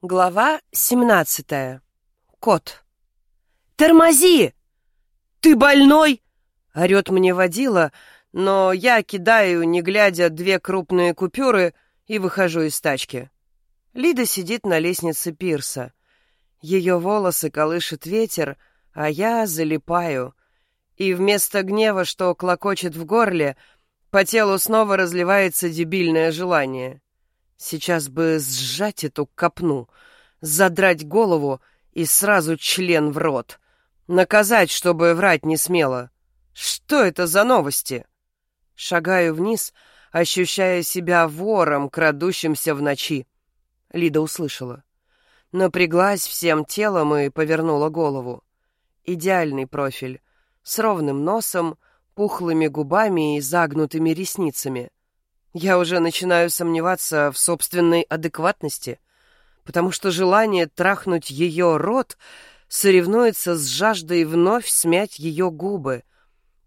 Глава 17. Кот. «Тормози! Ты больной?» — орёт мне водила, но я кидаю, не глядя, две крупные купюры и выхожу из тачки. Лида сидит на лестнице пирса. Ее волосы колышет ветер, а я залипаю. И вместо гнева, что клокочет в горле, по телу снова разливается дебильное желание — Сейчас бы сжать эту копну, задрать голову и сразу член в рот. Наказать, чтобы врать не смело. Что это за новости? Шагаю вниз, ощущая себя вором, крадущимся в ночи. Лида услышала. Напряглась всем телом и повернула голову. Идеальный профиль, с ровным носом, пухлыми губами и загнутыми ресницами. Я уже начинаю сомневаться в собственной адекватности, потому что желание трахнуть ее рот соревнуется с жаждой вновь смять ее губы,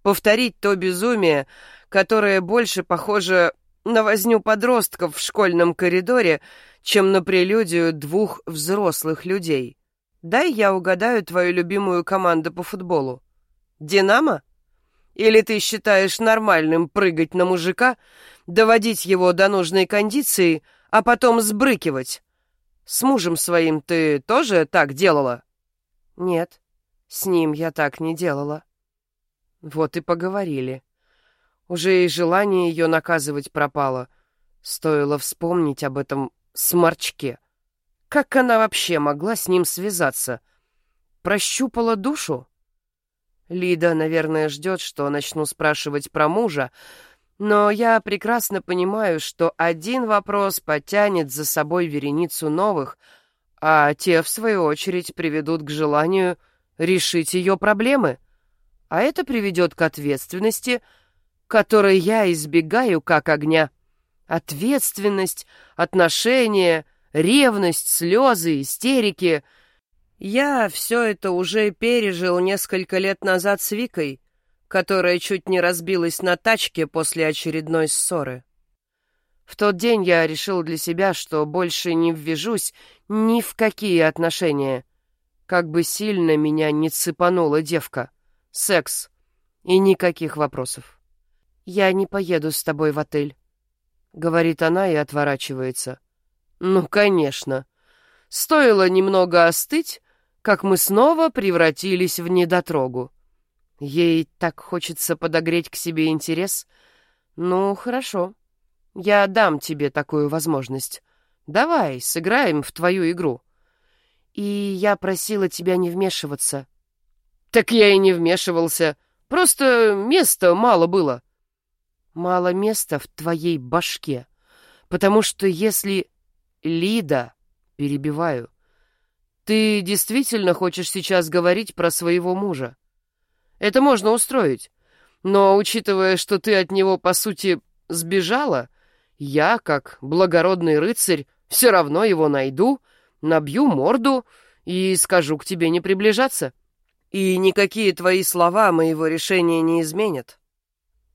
повторить то безумие, которое больше похоже на возню подростков в школьном коридоре, чем на прелюдию двух взрослых людей. Дай я угадаю твою любимую команду по футболу. «Динамо»? Или ты считаешь нормальным прыгать на мужика, доводить его до нужной кондиции, а потом сбрыкивать? С мужем своим ты тоже так делала? Нет, с ним я так не делала. Вот и поговорили. Уже и желание ее наказывать пропало. Стоило вспомнить об этом сморчке. Как она вообще могла с ним связаться? Прощупала душу? Лида, наверное, ждет, что начну спрашивать про мужа, но я прекрасно понимаю, что один вопрос потянет за собой вереницу новых, а те, в свою очередь, приведут к желанию решить ее проблемы. А это приведет к ответственности, которой я избегаю как огня. Ответственность, отношения, ревность, слезы, истерики — я все это уже пережил несколько лет назад с Викой, которая чуть не разбилась на тачке после очередной ссоры. В тот день я решил для себя, что больше не ввяжусь ни в какие отношения. Как бы сильно меня не цепанула девка. Секс. И никаких вопросов. «Я не поеду с тобой в отель», — говорит она и отворачивается. «Ну, конечно. Стоило немного остыть, как мы снова превратились в недотрогу. Ей так хочется подогреть к себе интерес. Ну, хорошо. Я дам тебе такую возможность. Давай, сыграем в твою игру. И я просила тебя не вмешиваться. Так я и не вмешивался. Просто места мало было. Мало места в твоей башке. Потому что если... Лида, перебиваю, ты действительно хочешь сейчас говорить про своего мужа? Это можно устроить. Но, учитывая, что ты от него, по сути, сбежала, я, как благородный рыцарь, все равно его найду, набью морду и скажу к тебе не приближаться. И никакие твои слова моего решения не изменят.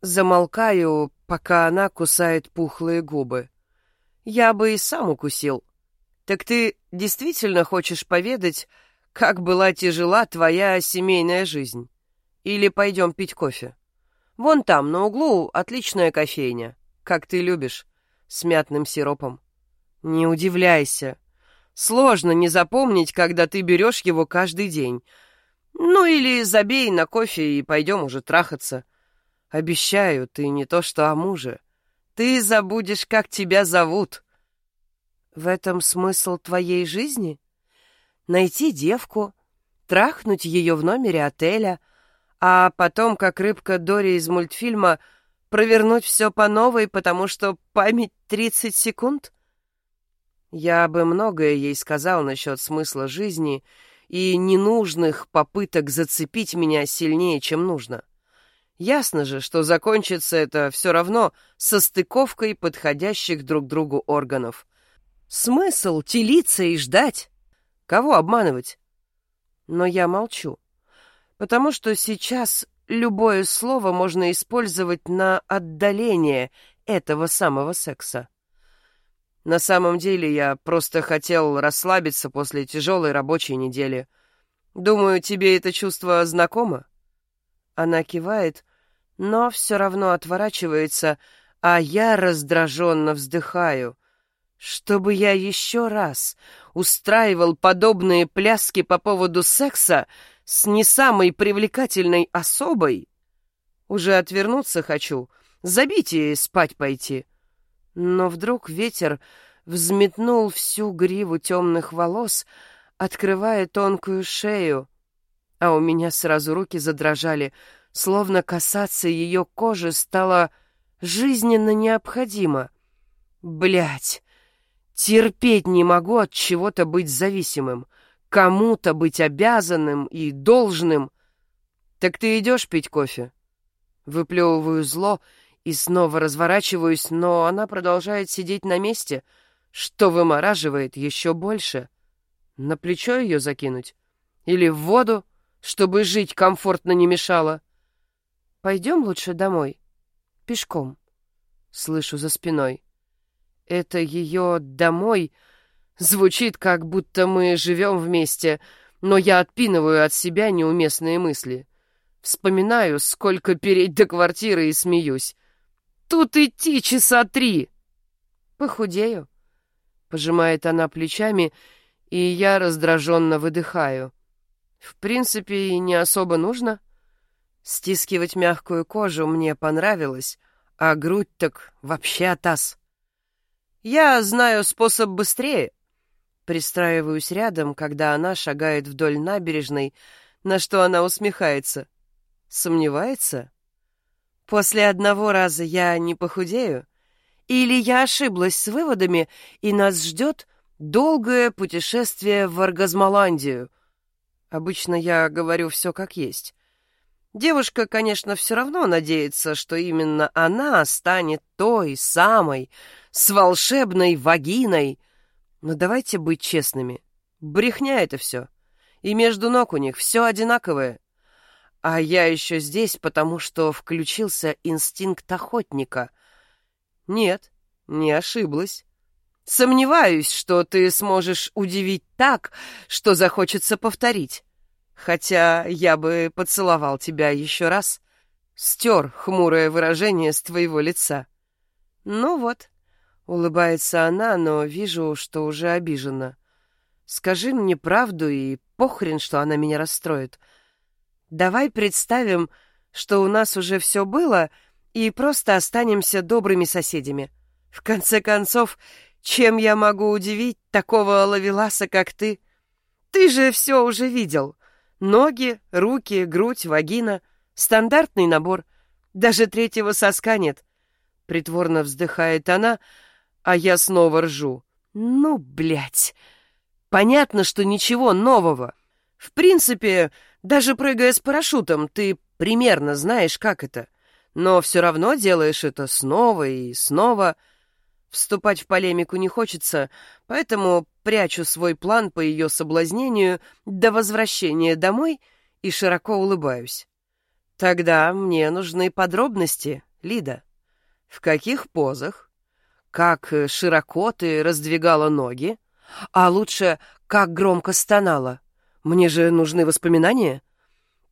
Замолкаю, пока она кусает пухлые губы. Я бы и сам укусил, так ты действительно хочешь поведать, как была тяжела твоя семейная жизнь? Или пойдем пить кофе? Вон там, на углу, отличная кофейня, как ты любишь, с мятным сиропом. Не удивляйся. Сложно не запомнить, когда ты берешь его каждый день. Ну или забей на кофе и пойдем уже трахаться. Обещаю, ты не то что о муже. Ты забудешь, как тебя зовут. В этом смысл твоей жизни? Найти девку, трахнуть ее в номере отеля, а потом, как рыбка Дори из мультфильма, провернуть все по новой, потому что память 30 секунд? Я бы многое ей сказал насчет смысла жизни и ненужных попыток зацепить меня сильнее, чем нужно. Ясно же, что закончится это все равно со стыковкой подходящих друг другу органов — Смысл телиться и ждать? Кого обманывать? Но я молчу, потому что сейчас любое слово можно использовать на отдаление этого самого секса. На самом деле я просто хотел расслабиться после тяжелой рабочей недели. Думаю, тебе это чувство знакомо?» Она кивает, но все равно отворачивается, а я раздраженно вздыхаю. Чтобы я еще раз устраивал подобные пляски по поводу секса с не самой привлекательной особой? Уже отвернуться хочу, забить и спать пойти. Но вдруг ветер взметнул всю гриву темных волос, открывая тонкую шею, а у меня сразу руки задрожали, словно касаться ее кожи стало жизненно необходимо. Блять, терпеть не могу от чего-то быть зависимым, кому-то быть обязанным и должным. Так ты идешь пить кофе? Выплевываю зло и снова разворачиваюсь, но она продолжает сидеть на месте, что вымораживает еще больше. На плечо ее закинуть? Или в воду, чтобы жить комфортно не мешало? Пойдем лучше домой. Пешком. Слышу за спиной. Это ее «домой» звучит, как будто мы живем вместе, но я отпинываю от себя неуместные мысли. Вспоминаю, сколько переть до квартиры и смеюсь. Тут идти часа три. Похудею. Пожимает она плечами, и я раздраженно выдыхаю. В принципе, и не особо нужно. Стискивать мягкую кожу мне понравилось, а грудь так вообще таз. Я знаю способ быстрее. Пристраиваюсь рядом, когда она шагает вдоль набережной, на что она усмехается. Сомневается? После одного раза я не похудею? Или я ошиблась с выводами, и нас ждет долгое путешествие в Оргазмоландию? Обычно я говорю все как есть. Девушка, конечно, все равно надеется, что именно она станет той самой, с волшебной вагиной. Но давайте быть честными. Брехня это все. И между ног у них все одинаковое. А я еще здесь, потому что включился инстинкт охотника. Нет, не ошиблась. Сомневаюсь, что ты сможешь удивить так, что захочется повторить. Хотя я бы поцеловал тебя еще раз. Стер хмурое выражение с твоего лица. Ну вот, улыбается она, но вижу, что уже обижена. Скажи мне правду, и похрен, что она меня расстроит. — Давай представим, что у нас уже все было, и просто останемся добрыми соседями. В конце концов, чем я могу удивить такого ловеласа, как ты? Ты же все уже видел. Ноги, руки, грудь, вагина. Стандартный набор. Даже третьего соска нет. Притворно вздыхает она, а я снова ржу. Ну, блядь. Понятно, что ничего нового. В принципе, даже прыгая с парашютом, ты примерно знаешь, как это. Но все равно делаешь это снова и снова. Вступать в полемику не хочется, поэтому прячу свой план по ее соблазнению до возвращения домой и широко улыбаюсь. Тогда мне нужны подробности, Лида. В каких позах? Как широко ты раздвигала ноги? А лучше, как громко стонала? Мне же нужны воспоминания.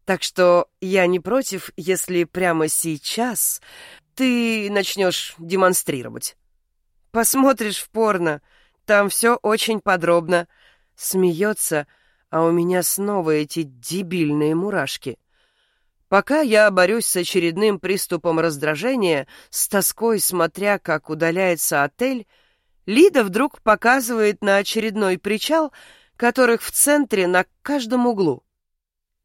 Так что я не против, если прямо сейчас ты начнешь демонстрировать. Посмотришь в порно, там все очень подробно. Смеется, а у меня снова эти дебильные мурашки. Пока я борюсь с очередным приступом раздражения, с тоской смотря, как удаляется отель, Лида вдруг показывает на очередной причал — которых в центре на каждом углу.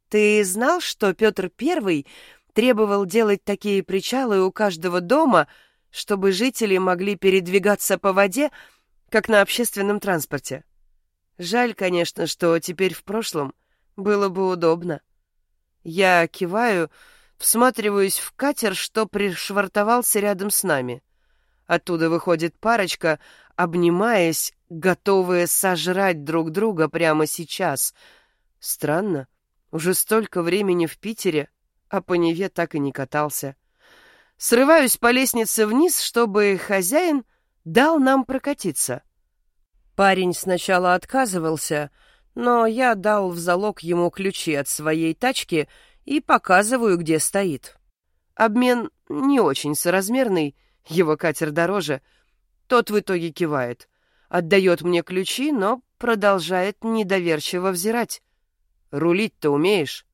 Ты знал, что Петр I требовал делать такие причалы у каждого дома, чтобы жители могли передвигаться по воде, как на общественном транспорте? Жаль, конечно, что теперь в прошлом было бы удобно. Я киваю, всматриваюсь в катер, что пришвартовался рядом с нами. Оттуда выходит парочка, обнимаясь, готовые сожрать друг друга прямо сейчас. Странно, уже столько времени в Питере, а по Неве так и не катался. Срываюсь по лестнице вниз, чтобы хозяин дал нам прокатиться. Парень сначала отказывался, но я дал в залог ему ключи от своей тачки и показываю, где стоит. Обмен не очень соразмерный, его катер дороже. Тот в итоге кивает. Отдает мне ключи, но продолжает недоверчиво взирать. «Рулить-то умеешь?»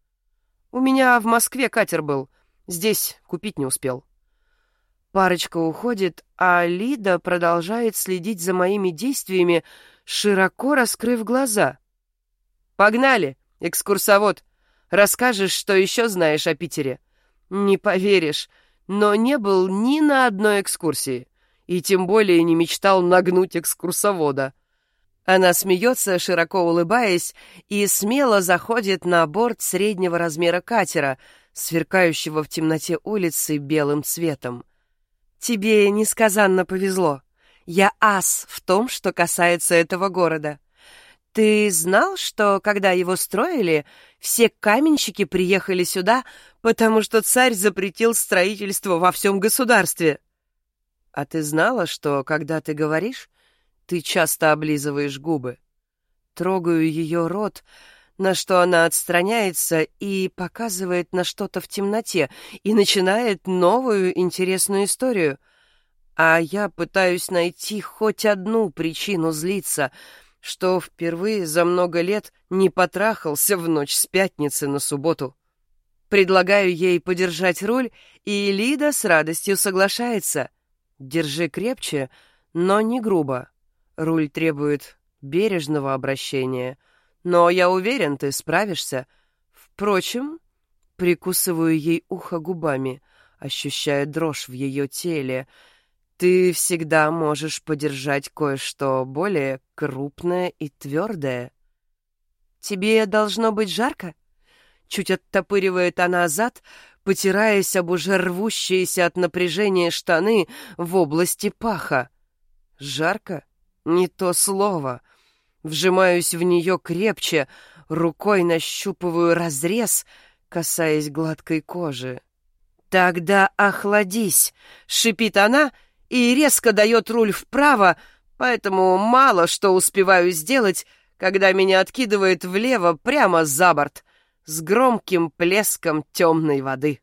«У меня в Москве катер был. Здесь купить не успел». Парочка уходит, а Лида продолжает следить за моими действиями, широко раскрыв глаза. «Погнали, экскурсовод! Расскажешь, что еще знаешь о Питере?» «Не поверишь, но не был ни на одной экскурсии, и тем более не мечтал нагнуть экскурсовода». Она смеется, широко улыбаясь, и смело заходит на борт среднего размера катера, сверкающего в темноте улицы белым цветом. Тебе несказанно повезло. Я ас в том, что касается этого города. Ты знал, что, когда его строили, все каменщики приехали сюда, потому что царь запретил строительство во всем государстве? А ты знала, что, когда ты говоришь, ты часто облизываешь губы? Трогаю ее рот, на что она отстраняется и показывает на что-то в темноте и начинает новую интересную историю. А я пытаюсь найти хоть одну причину злиться, что впервые за много лет не потрахался в ночь с пятницы на субботу. Предлагаю ей подержать руль, и Лида с радостью соглашается. Держи крепче, но не грубо. Руль требует бережного обращения — но я уверен, ты справишься. Впрочем, прикусываю ей ухо губами, ощущая дрожь в ее теле. Ты всегда можешь подержать кое-что более крупное и твердое. Тебе должно быть жарко? Чуть оттопыривает она зад, потираясь об уже рвущиеся от напряжения штаны в области паха. Жарко? Не то слово — Вжимаюсь в нее крепче, рукой нащупываю разрез, касаясь гладкой кожи. «Тогда охладись!» — шипит она и резко дает руль вправо, поэтому мало что успеваю сделать, когда меня откидывает влево прямо за борт с громким плеском темной воды.